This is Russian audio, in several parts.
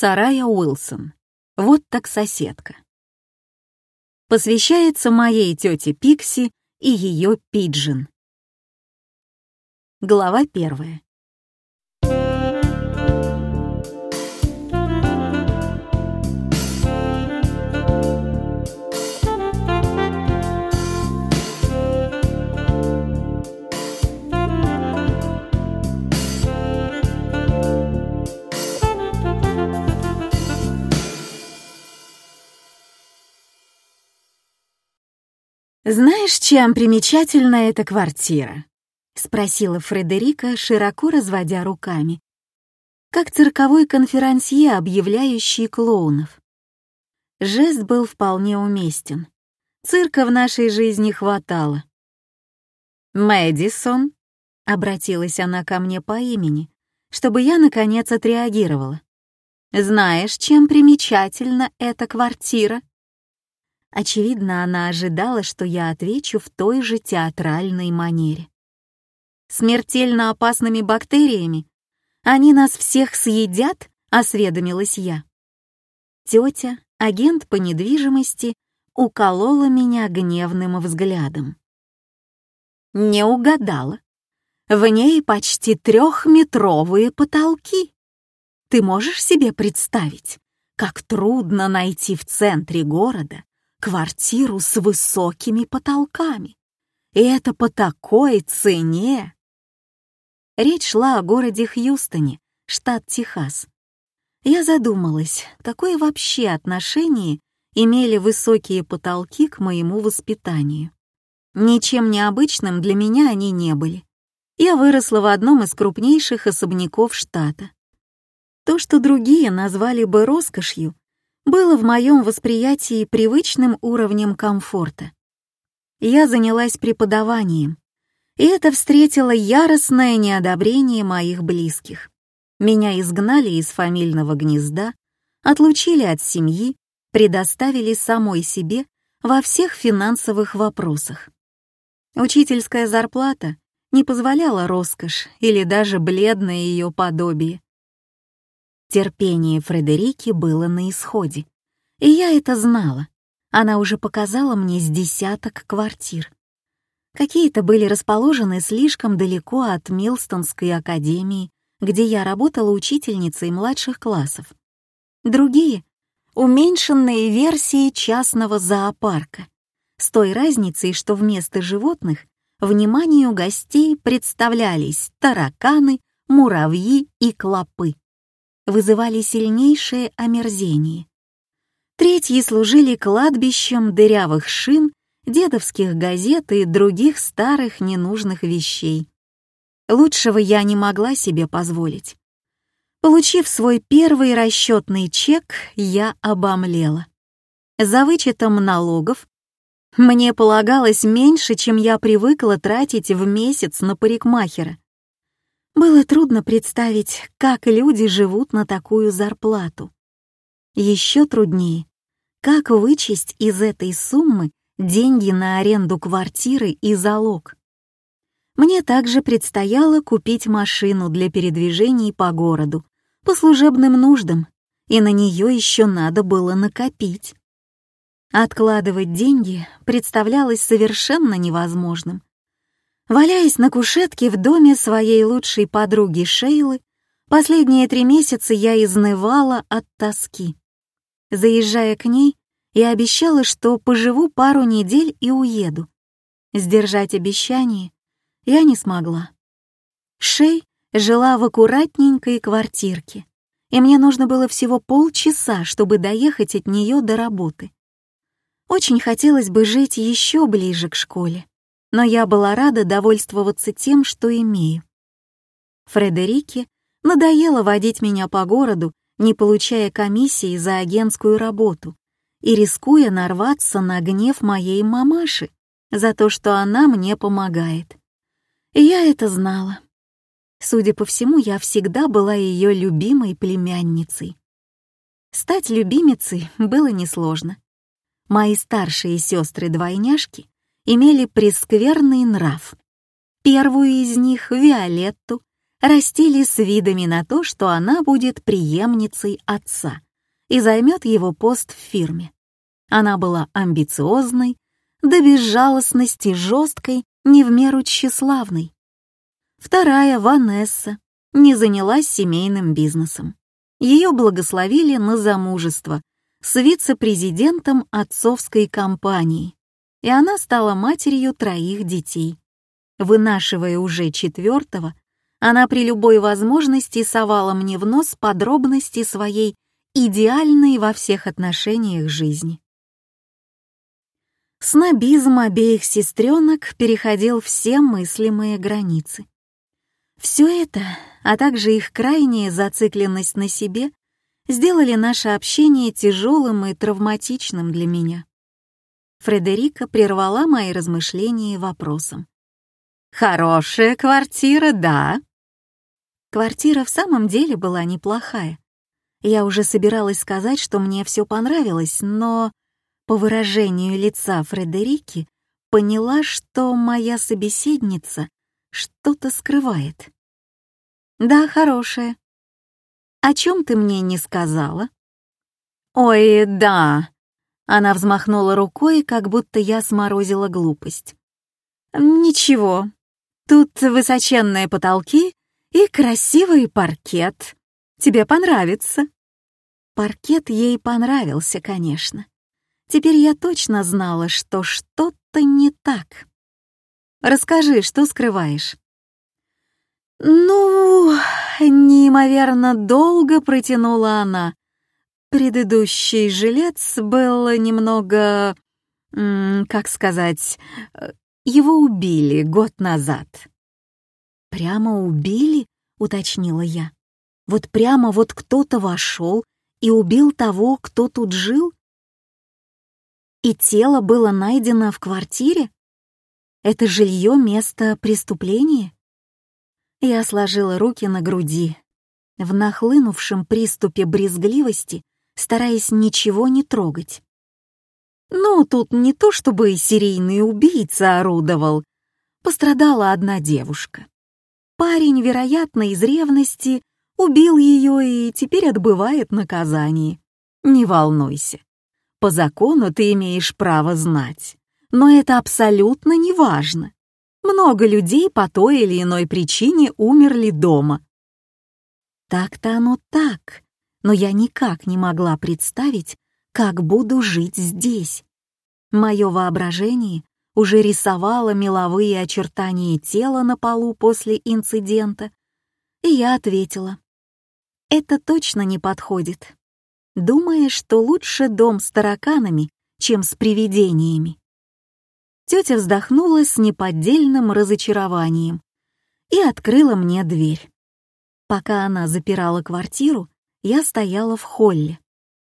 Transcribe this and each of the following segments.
Сарая Уилсон. Вот так соседка. Посвящается моей тете Пикси и ее пиджин. Глава первая. «Знаешь, чем примечательна эта квартира?» — спросила Фредерика, широко разводя руками. Как цирковой конферансье, объявляющий клоунов. Жест был вполне уместен. Цирка в нашей жизни хватало. «Мэдисон», — обратилась она ко мне по имени, чтобы я, наконец, отреагировала. «Знаешь, чем примечательна эта квартира?» Очевидно, она ожидала, что я отвечу в той же театральной манере. «Смертельно опасными бактериями? Они нас всех съедят?» — осведомилась я. Тетя, агент по недвижимости, уколола меня гневным взглядом. Не угадала. В ней почти трехметровые потолки. Ты можешь себе представить, как трудно найти в центре города квартиру с высокими потолками. И это по такой цене. Речь шла о городе Хьюстоне, штат Техас. Я задумалась, какое вообще отношение имели высокие потолки к моему воспитанию. Ничем необычным для меня они не были. Я выросла в одном из крупнейших особняков штата. То, что другие назвали бы роскошью, было в моем восприятии привычным уровнем комфорта. Я занялась преподаванием, и это встретило яростное неодобрение моих близких. Меня изгнали из фамильного гнезда, отлучили от семьи, предоставили самой себе во всех финансовых вопросах. Учительская зарплата не позволяла роскошь или даже бледное ее подобие. Терпение Фредерики было на исходе. И я это знала. Она уже показала мне с десяток квартир. Какие-то были расположены слишком далеко от Милстонской академии, где я работала учительницей младших классов. Другие — уменьшенные версии частного зоопарка, с той разницей, что вместо животных вниманию гостей представлялись тараканы, муравьи и клопы вызывали сильнейшее омерзение. Третьи служили кладбищем дырявых шин, дедовских газет и других старых ненужных вещей. Лучшего я не могла себе позволить. Получив свой первый расчетный чек, я обомлела. За вычетом налогов мне полагалось меньше, чем я привыкла тратить в месяц на парикмахера. Было трудно представить, как люди живут на такую зарплату. Еще труднее, как вычесть из этой суммы деньги на аренду квартиры и залог. Мне также предстояло купить машину для передвижений по городу, по служебным нуждам, и на нее еще надо было накопить. Откладывать деньги представлялось совершенно невозможным. Валяясь на кушетке в доме своей лучшей подруги Шейлы, последние три месяца я изнывала от тоски. Заезжая к ней, я обещала, что поживу пару недель и уеду. Сдержать обещание я не смогла. Шей жила в аккуратненькой квартирке, и мне нужно было всего полчаса, чтобы доехать от нее до работы. Очень хотелось бы жить еще ближе к школе но я была рада довольствоваться тем, что имею. Фредерике надоело водить меня по городу, не получая комиссии за агентскую работу и рискуя нарваться на гнев моей мамаши за то, что она мне помогает. Я это знала. Судя по всему, я всегда была ее любимой племянницей. Стать любимицей было несложно. Мои старшие сестры-двойняшки имели прескверный нрав. Первую из них, Виолетту, растили с видами на то, что она будет преемницей отца и займет его пост в фирме. Она была амбициозной, до безжалостности жесткой, не в меру тщеславной. Вторая, Ванесса, не занялась семейным бизнесом. Ее благословили на замужество с вице-президентом отцовской компании, и она стала матерью троих детей. Вынашивая уже четвертого, она при любой возможности совала мне в нос подробности своей идеальной во всех отношениях жизни. Снобизм обеих сестренок переходил все мыслимые границы. Все это, а также их крайняя зацикленность на себе, сделали наше общение тяжелым и травматичным для меня. Фредерика прервала мои размышления вопросом. «Хорошая квартира, да?» Квартира в самом деле была неплохая. Я уже собиралась сказать, что мне все понравилось, но по выражению лица Фредерики поняла, что моя собеседница что-то скрывает. «Да, хорошая. О чем ты мне не сказала?» «Ой, да!» Она взмахнула рукой, как будто я сморозила глупость. «Ничего. Тут высоченные потолки и красивый паркет. Тебе понравится». Паркет ей понравился, конечно. Теперь я точно знала, что что-то не так. Расскажи, что скрываешь?» «Ну...» — неимоверно долго протянула она. Предыдущий жилец был немного... как сказать... Его убили год назад. «Прямо убили?» — уточнила я. «Вот прямо вот кто-то вошел и убил того, кто тут жил?» «И тело было найдено в квартире?» Это жилье — место преступления? Я сложила руки на груди, в нахлынувшем приступе брезгливости, стараясь ничего не трогать. Ну, тут не то чтобы серийный убийца орудовал. Пострадала одна девушка. Парень, вероятно, из ревности, убил ее и теперь отбывает наказание. Не волнуйся. По закону ты имеешь право знать но это абсолютно не важно. Много людей по той или иной причине умерли дома. Так-то оно так, но я никак не могла представить, как буду жить здесь. Мое воображение уже рисовало меловые очертания тела на полу после инцидента, и я ответила. Это точно не подходит. Думая, что лучше дом с тараканами, чем с привидениями. Тетя вздохнула с неподдельным разочарованием и открыла мне дверь. Пока она запирала квартиру, я стояла в холле.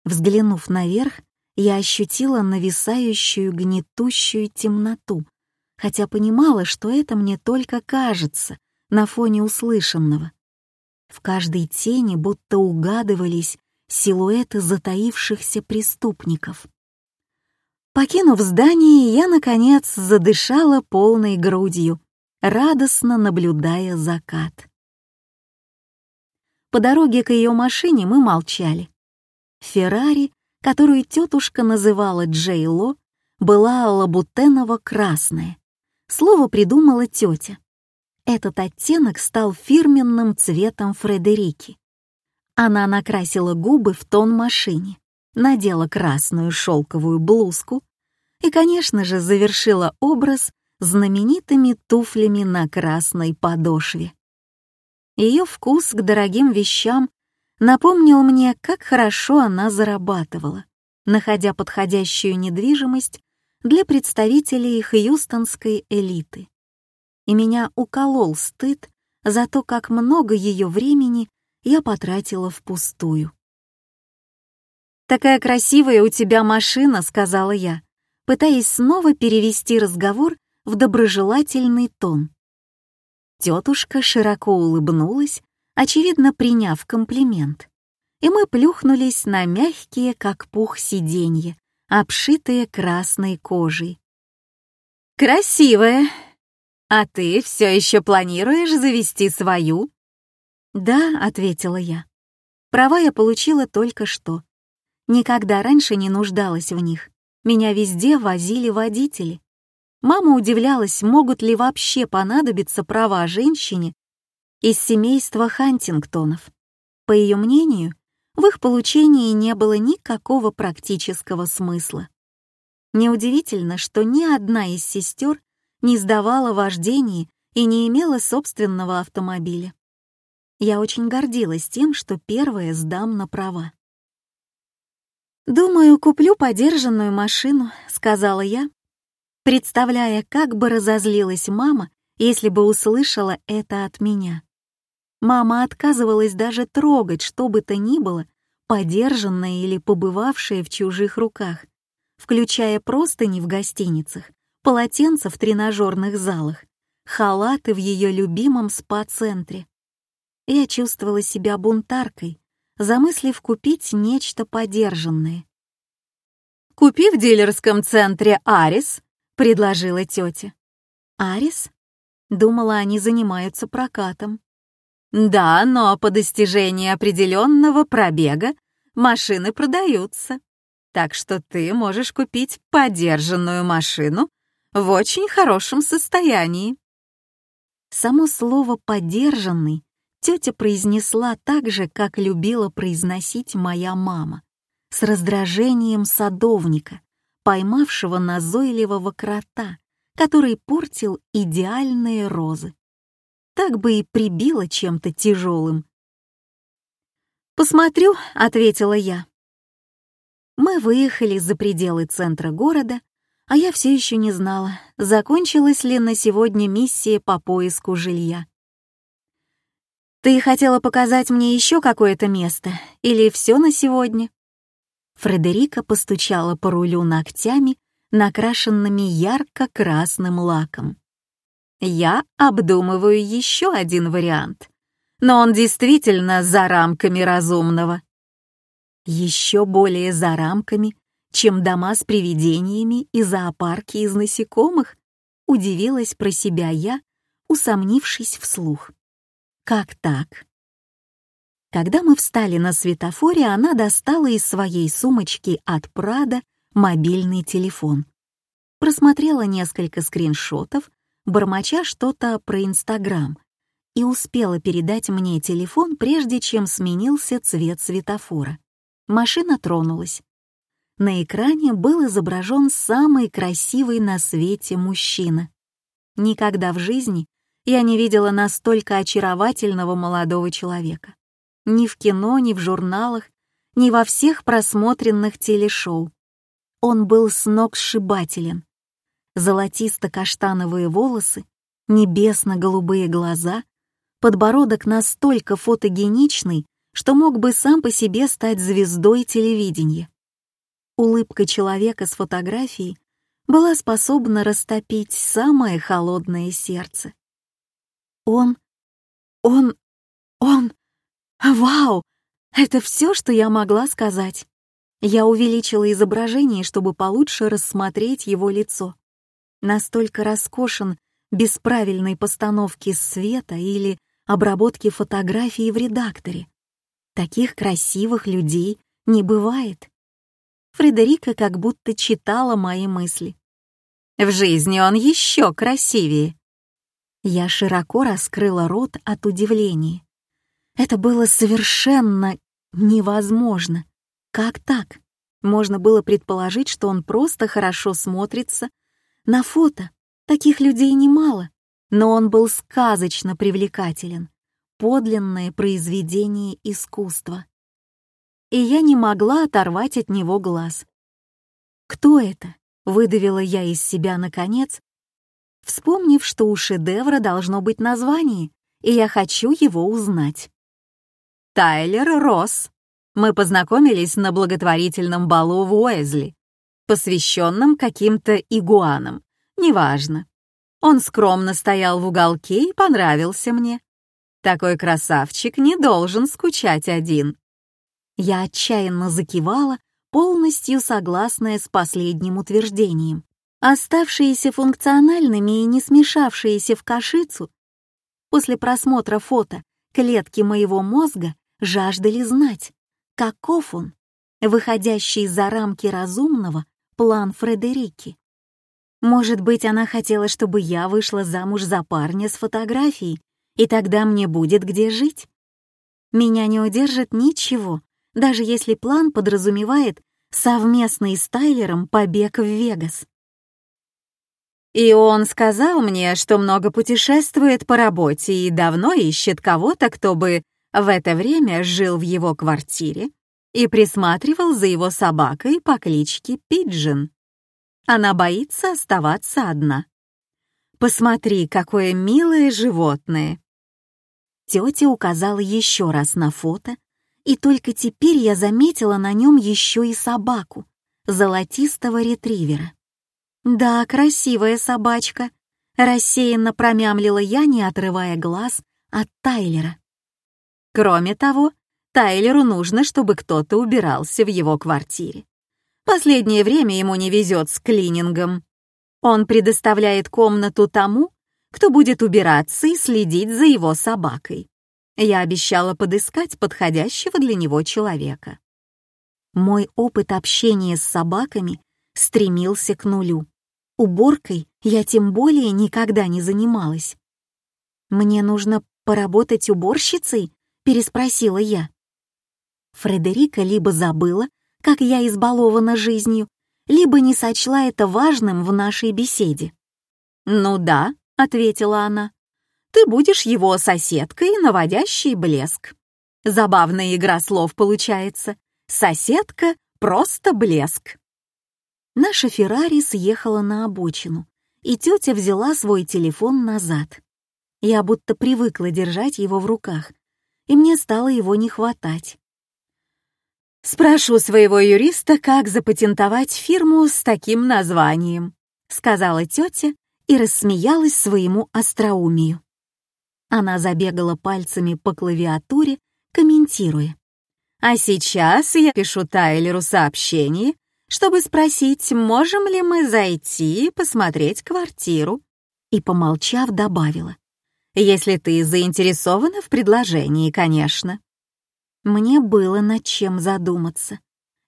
Взглянув наверх, я ощутила нависающую гнетущую темноту, хотя понимала, что это мне только кажется на фоне услышанного. В каждой тени будто угадывались силуэты затаившихся преступников. Покинув здание, я, наконец, задышала полной грудью, радостно наблюдая закат. По дороге к ее машине мы молчали. Феррари, которую тетушка называла Джейло, была лабутеново-красная. Слово придумала тетя. Этот оттенок стал фирменным цветом Фредерики. Она накрасила губы в тон машине надела красную шелковую блузку и, конечно же, завершила образ знаменитыми туфлями на красной подошве. Ее вкус к дорогим вещам напомнил мне, как хорошо она зарабатывала, находя подходящую недвижимость для представителей хьюстонской элиты. И меня уколол стыд за то, как много ее времени я потратила впустую. «Такая красивая у тебя машина», — сказала я, пытаясь снова перевести разговор в доброжелательный тон. Тетушка широко улыбнулась, очевидно приняв комплимент, и мы плюхнулись на мягкие, как пух, сиденья, обшитые красной кожей. «Красивая! А ты все еще планируешь завести свою?» «Да», — ответила я. «Права я получила только что. Никогда раньше не нуждалась в них. Меня везде возили водители. Мама удивлялась, могут ли вообще понадобиться права женщине из семейства Хантингтонов. По ее мнению, в их получении не было никакого практического смысла. Неудивительно, что ни одна из сестер не сдавала вождение и не имела собственного автомобиля. Я очень гордилась тем, что первая сдам на права. «Думаю, куплю подержанную машину», — сказала я, представляя, как бы разозлилась мама, если бы услышала это от меня. Мама отказывалась даже трогать что бы то ни было, подержанное или побывавшее в чужих руках, включая простыни в гостиницах, полотенца в тренажерных залах, халаты в ее любимом спа-центре. Я чувствовала себя бунтаркой, замыслив купить нечто подержанное. «Купи в дилерском центре Арис», — предложила тетя. «Арис?» Думала, они занимаются прокатом. «Да, но по достижении определенного пробега машины продаются. Так что ты можешь купить подержанную машину в очень хорошем состоянии». Само слово «подержанный» тетя произнесла так же, как любила произносить моя мама, с раздражением садовника, поймавшего назойливого крота, который портил идеальные розы. Так бы и прибило чем-то тяжелым. «Посмотрю», — ответила я. Мы выехали за пределы центра города, а я все еще не знала, закончилась ли на сегодня миссия по поиску жилья. «Ты хотела показать мне еще какое-то место? Или все на сегодня?» Фредерика постучала по рулю ногтями, накрашенными ярко-красным лаком. «Я обдумываю еще один вариант, но он действительно за рамками разумного». Еще более за рамками, чем дома с привидениями и зоопарки из насекомых, удивилась про себя я, усомнившись вслух. Как так? Когда мы встали на светофоре, она достала из своей сумочки от Прада мобильный телефон. Просмотрела несколько скриншотов, бормоча что-то про Инстаграм, и успела передать мне телефон, прежде чем сменился цвет светофора. Машина тронулась. На экране был изображен самый красивый на свете мужчина. Никогда в жизни я не видела настолько очаровательного молодого человека. Ни в кино, ни в журналах, ни во всех просмотренных телешоу. Он был с ног сшибателен. Золотисто-каштановые волосы, небесно-голубые глаза, подбородок настолько фотогеничный, что мог бы сам по себе стать звездой телевидения. Улыбка человека с фотографией была способна растопить самое холодное сердце. Он... он... он... Вау! Это все, что я могла сказать. Я увеличила изображение, чтобы получше рассмотреть его лицо. Настолько роскошен без правильной постановки света или обработки фотографии в редакторе. Таких красивых людей не бывает. Фредерика как будто читала мои мысли. В жизни он еще красивее. Я широко раскрыла рот от удивления. Это было совершенно невозможно. Как так? Можно было предположить, что он просто хорошо смотрится на фото. Таких людей немало. Но он был сказочно привлекателен. Подлинное произведение искусства. И я не могла оторвать от него глаз. «Кто это?» — выдавила я из себя наконец, вспомнив, что у шедевра должно быть название, и я хочу его узнать. Тайлер Росс. Мы познакомились на благотворительном балу в Уэзли, посвященном каким-то игуанам, неважно. Он скромно стоял в уголке и понравился мне. Такой красавчик не должен скучать один. Я отчаянно закивала, полностью согласная с последним утверждением оставшиеся функциональными и не смешавшиеся в кашицу. После просмотра фото Клетки моего мозга жаждали знать, каков он, выходящий за рамки разумного, план Фредерики. Может быть, она хотела, чтобы я вышла замуж за парня с фотографией, и тогда мне будет где жить. Меня не удержит ничего, даже если план подразумевает совместный с Тайлером побег в Вегас. И он сказал мне, что много путешествует по работе и давно ищет кого-то, кто бы в это время жил в его квартире и присматривал за его собакой по кличке Пиджин. Она боится оставаться одна. Посмотри, какое милое животное. Тетя указала еще раз на фото, и только теперь я заметила на нем еще и собаку, золотистого ретривера. «Да, красивая собачка», — рассеянно промямлила я, не отрывая глаз от Тайлера. Кроме того, Тайлеру нужно, чтобы кто-то убирался в его квартире. Последнее время ему не везет с клинингом. Он предоставляет комнату тому, кто будет убираться и следить за его собакой. Я обещала подыскать подходящего для него человека. Мой опыт общения с собаками стремился к нулю. Уборкой я тем более никогда не занималась. «Мне нужно поработать уборщицей?» — переспросила я. Фредерика либо забыла, как я избалована жизнью, либо не сочла это важным в нашей беседе. «Ну да», — ответила она, — «ты будешь его соседкой, наводящей блеск». Забавная игра слов получается. Соседка — просто блеск. Наша Феррари съехала на обочину, и тетя взяла свой телефон назад. Я будто привыкла держать его в руках, и мне стало его не хватать. «Спрошу своего юриста, как запатентовать фирму с таким названием», сказала тетя и рассмеялась своему остроумию. Она забегала пальцами по клавиатуре, комментируя. «А сейчас я пишу Тайлеру сообщение чтобы спросить, можем ли мы зайти и посмотреть квартиру. И, помолчав, добавила. Если ты заинтересована в предложении, конечно. Мне было над чем задуматься.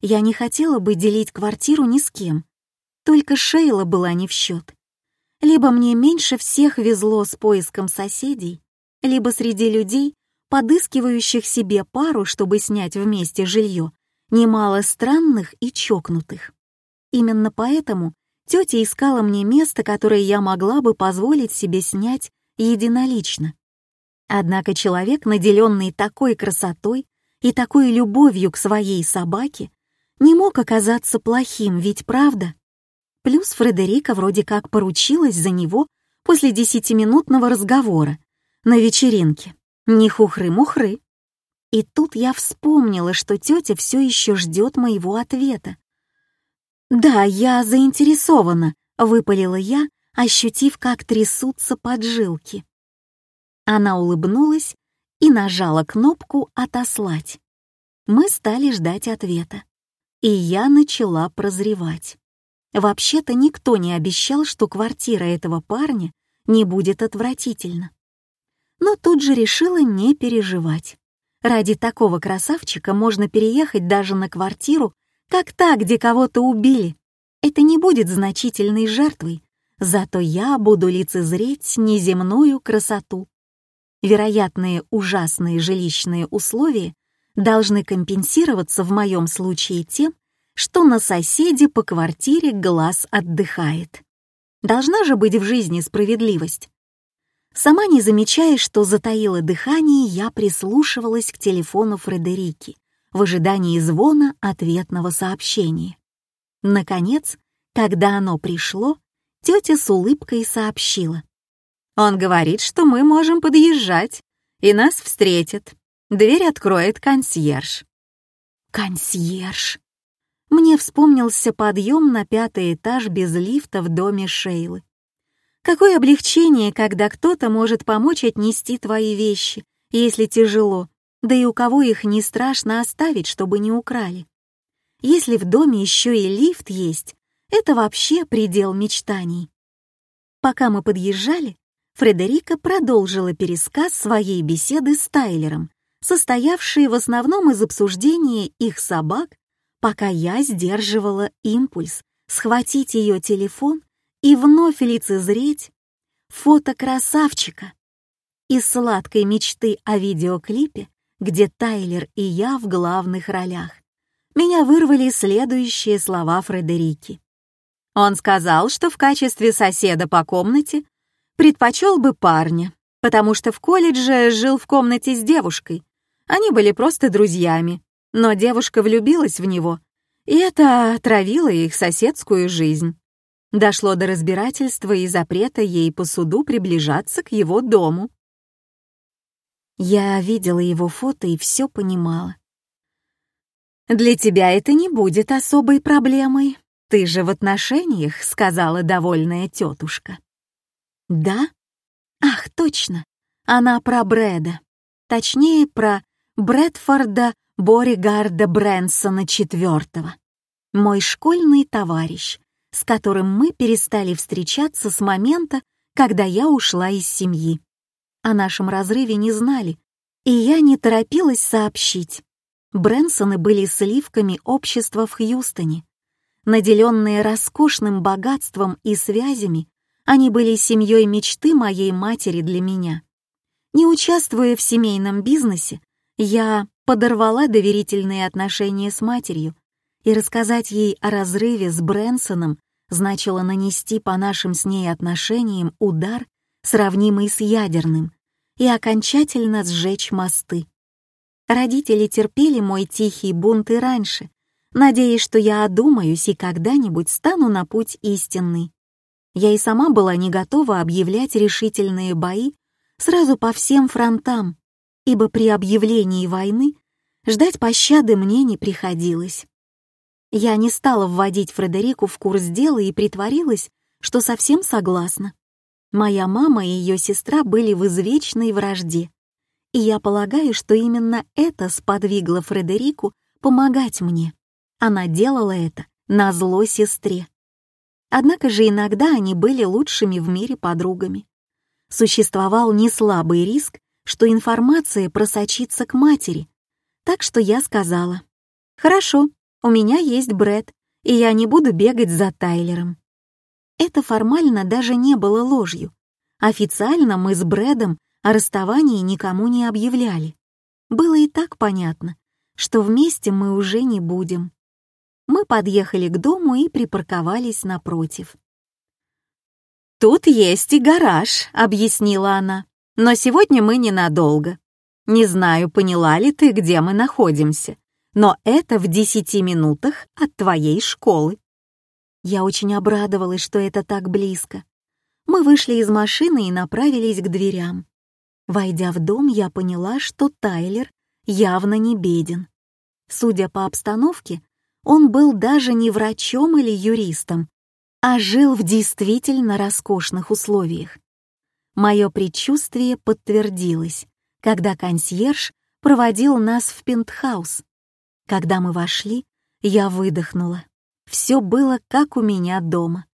Я не хотела бы делить квартиру ни с кем. Только Шейла была не в счет. Либо мне меньше всех везло с поиском соседей, либо среди людей, подыскивающих себе пару, чтобы снять вместе жилье, немало странных и чокнутых. Именно поэтому тетя искала мне место, которое я могла бы позволить себе снять единолично. Однако человек, наделенный такой красотой и такой любовью к своей собаке, не мог оказаться плохим, ведь правда? Плюс Фредерика вроде как поручилась за него после десятиминутного разговора на вечеринке. Не хухры-мухры. И тут я вспомнила, что тетя все еще ждет моего ответа. «Да, я заинтересована», — выпалила я, ощутив, как трясутся поджилки. Она улыбнулась и нажала кнопку «Отослать». Мы стали ждать ответа. И я начала прозревать. Вообще-то никто не обещал, что квартира этого парня не будет отвратительна. Но тут же решила не переживать. Ради такого красавчика можно переехать даже на квартиру, как та, где кого-то убили. Это не будет значительной жертвой, зато я буду лицезреть неземную красоту. Вероятные ужасные жилищные условия должны компенсироваться в моем случае тем, что на соседе по квартире глаз отдыхает. Должна же быть в жизни справедливость. Сама не замечая, что затаила дыхание, я прислушивалась к телефону Фредерики в ожидании звона ответного сообщения. Наконец, когда оно пришло, тетя с улыбкой сообщила. «Он говорит, что мы можем подъезжать, и нас встретят. Дверь откроет консьерж». «Консьерж!» Мне вспомнился подъем на пятый этаж без лифта в доме Шейлы. Какое облегчение, когда кто-то может помочь отнести твои вещи, если тяжело, да и у кого их не страшно оставить, чтобы не украли. Если в доме еще и лифт есть, это вообще предел мечтаний. Пока мы подъезжали, Фредерика продолжила пересказ своей беседы с Тайлером, состоявшей в основном из обсуждения их собак, пока я сдерживала импульс схватить ее телефон и вновь лицезреть фото красавчика из сладкой мечты о видеоклипе, где Тайлер и я в главных ролях. Меня вырвали следующие слова Фредерики. Он сказал, что в качестве соседа по комнате предпочел бы парня, потому что в колледже жил в комнате с девушкой. Они были просто друзьями, но девушка влюбилась в него, и это отравило их соседскую жизнь. Дошло до разбирательства и запрета ей по суду приближаться к его дому. Я видела его фото и все понимала. «Для тебя это не будет особой проблемой. Ты же в отношениях», — сказала довольная тетушка. «Да? Ах, точно. Она про Брэда. Точнее, про Брэдфорда Боригарда Брэнсона IV. Мой школьный товарищ, с которым мы перестали встречаться с момента, когда я ушла из семьи. О нашем разрыве не знали, и я не торопилась сообщить. Брэнсоны были сливками общества в Хьюстоне. Наделенные роскошным богатством и связями, они были семьей мечты моей матери для меня. Не участвуя в семейном бизнесе, я подорвала доверительные отношения с матерью, и рассказать ей о разрыве с Брэнсоном значило нанести по нашим с ней отношениям удар, сравнимый с ядерным, и окончательно сжечь мосты. Родители терпели мой тихий бунт и раньше, надеясь, что я одумаюсь и когда-нибудь стану на путь истинный. Я и сама была не готова объявлять решительные бои сразу по всем фронтам, ибо при объявлении войны ждать пощады мне не приходилось. Я не стала вводить Фредерику в курс дела и притворилась, что совсем согласна. Моя мама и ее сестра были в извечной вражде, и я полагаю, что именно это сподвигло Фредерику помогать мне. Она делала это на зло сестре. Однако же иногда они были лучшими в мире подругами. Существовал неслабый риск, что информация просочится к матери. Так что я сказала, «Хорошо, у меня есть Брэд, и я не буду бегать за Тайлером». Это формально даже не было ложью. Официально мы с Брэдом о расставании никому не объявляли. Было и так понятно, что вместе мы уже не будем. Мы подъехали к дому и припарковались напротив. «Тут есть и гараж», — объяснила она. «Но сегодня мы ненадолго. Не знаю, поняла ли ты, где мы находимся, но это в десяти минутах от твоей школы». Я очень обрадовалась, что это так близко. Мы вышли из машины и направились к дверям. Войдя в дом, я поняла, что Тайлер явно не беден. Судя по обстановке, он был даже не врачом или юристом, а жил в действительно роскошных условиях. Мое предчувствие подтвердилось, когда консьерж проводил нас в пентхаус. Когда мы вошли, я выдохнула. Все было как у меня дома.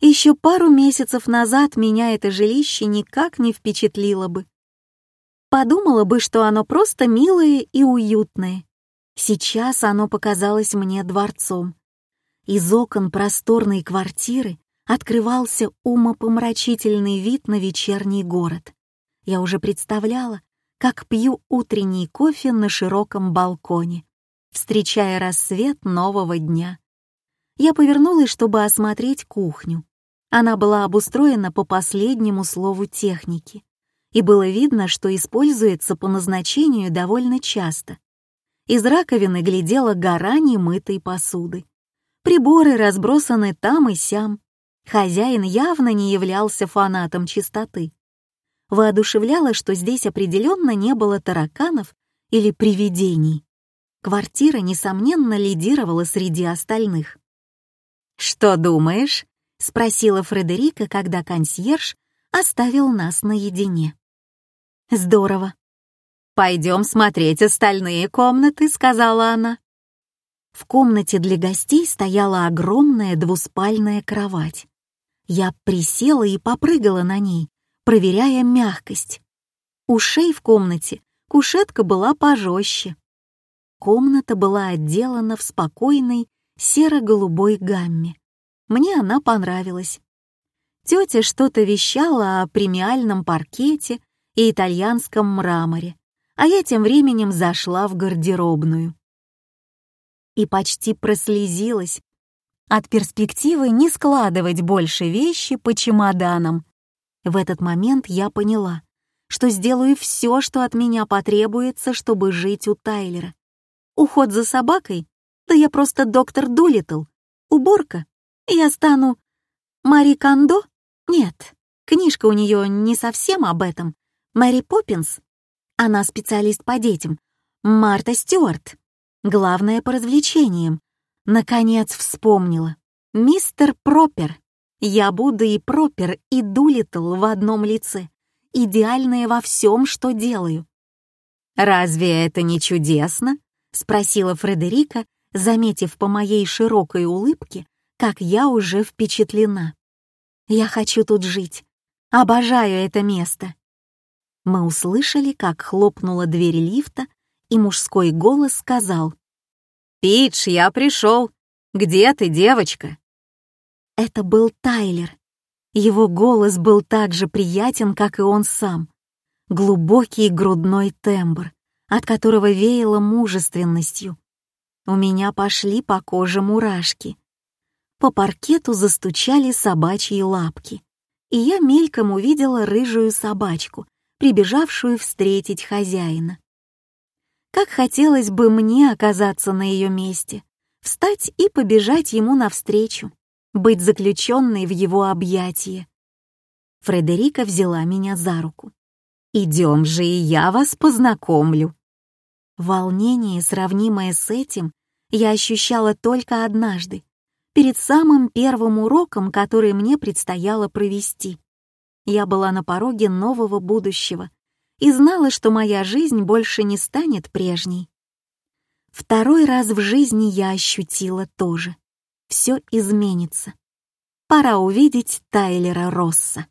Еще пару месяцев назад меня это жилище никак не впечатлило бы. Подумала бы, что оно просто милое и уютное. Сейчас оно показалось мне дворцом. Из окон просторной квартиры открывался умопомрачительный вид на вечерний город. Я уже представляла, как пью утренний кофе на широком балконе, встречая рассвет нового дня. Я повернулась, чтобы осмотреть кухню. Она была обустроена по последнему слову техники и было видно, что используется по назначению довольно часто. Из раковины глядела гора немытой посуды. Приборы разбросаны там и сям. Хозяин явно не являлся фанатом чистоты. Воодушевляло, что здесь определенно не было тараканов или привидений. Квартира, несомненно, лидировала среди остальных. «Что думаешь?» — спросила Фредерика, когда консьерж оставил нас наедине. Здорово. «Пойдем смотреть остальные комнаты», — сказала она. В комнате для гостей стояла огромная двуспальная кровать. Я присела и попрыгала на ней, проверяя мягкость. У шей в комнате кушетка была пожестче. Комната была отделана в спокойной серо-голубой гамме. Мне она понравилась. Тетя что-то вещала о премиальном паркете и итальянском мраморе, а я тем временем зашла в гардеробную. И почти прослезилась от перспективы не складывать больше вещи по чемоданам. В этот момент я поняла, что сделаю все, что от меня потребуется, чтобы жить у Тайлера. Уход за собакой? Да я просто доктор Дулитл. Уборка? Я стану Мари Кондо? Нет, книжка у нее не совсем об этом. Мэри Поппинс. Она специалист по детям. Марта Стюарт. Главное по развлечениям. Наконец вспомнила. Мистер Пропер. Я буду и Пропер, и Дулитл в одном лице. Идеальная во всем, что делаю. «Разве это не чудесно?» — спросила Фредерика, заметив по моей широкой улыбке, как я уже впечатлена. Я хочу тут жить. Обожаю это место. Мы услышали, как хлопнула дверь лифта, и мужской голос сказал. «Питч, я пришел. Где ты, девочка?» Это был Тайлер. Его голос был так же приятен, как и он сам. Глубокий грудной тембр, от которого веяло мужественностью. У меня пошли по коже мурашки по паркету застучали собачьи лапки, и я мельком увидела рыжую собачку, прибежавшую встретить хозяина. Как хотелось бы мне оказаться на ее месте, встать и побежать ему навстречу, быть заключенной в его объятии. Фредерика взяла меня за руку. «Идем же, и я вас познакомлю». Волнение, сравнимое с этим, я ощущала только однажды, перед самым первым уроком, который мне предстояло провести. Я была на пороге нового будущего и знала, что моя жизнь больше не станет прежней. Второй раз в жизни я ощутила тоже. Все изменится. Пора увидеть Тайлера Росса.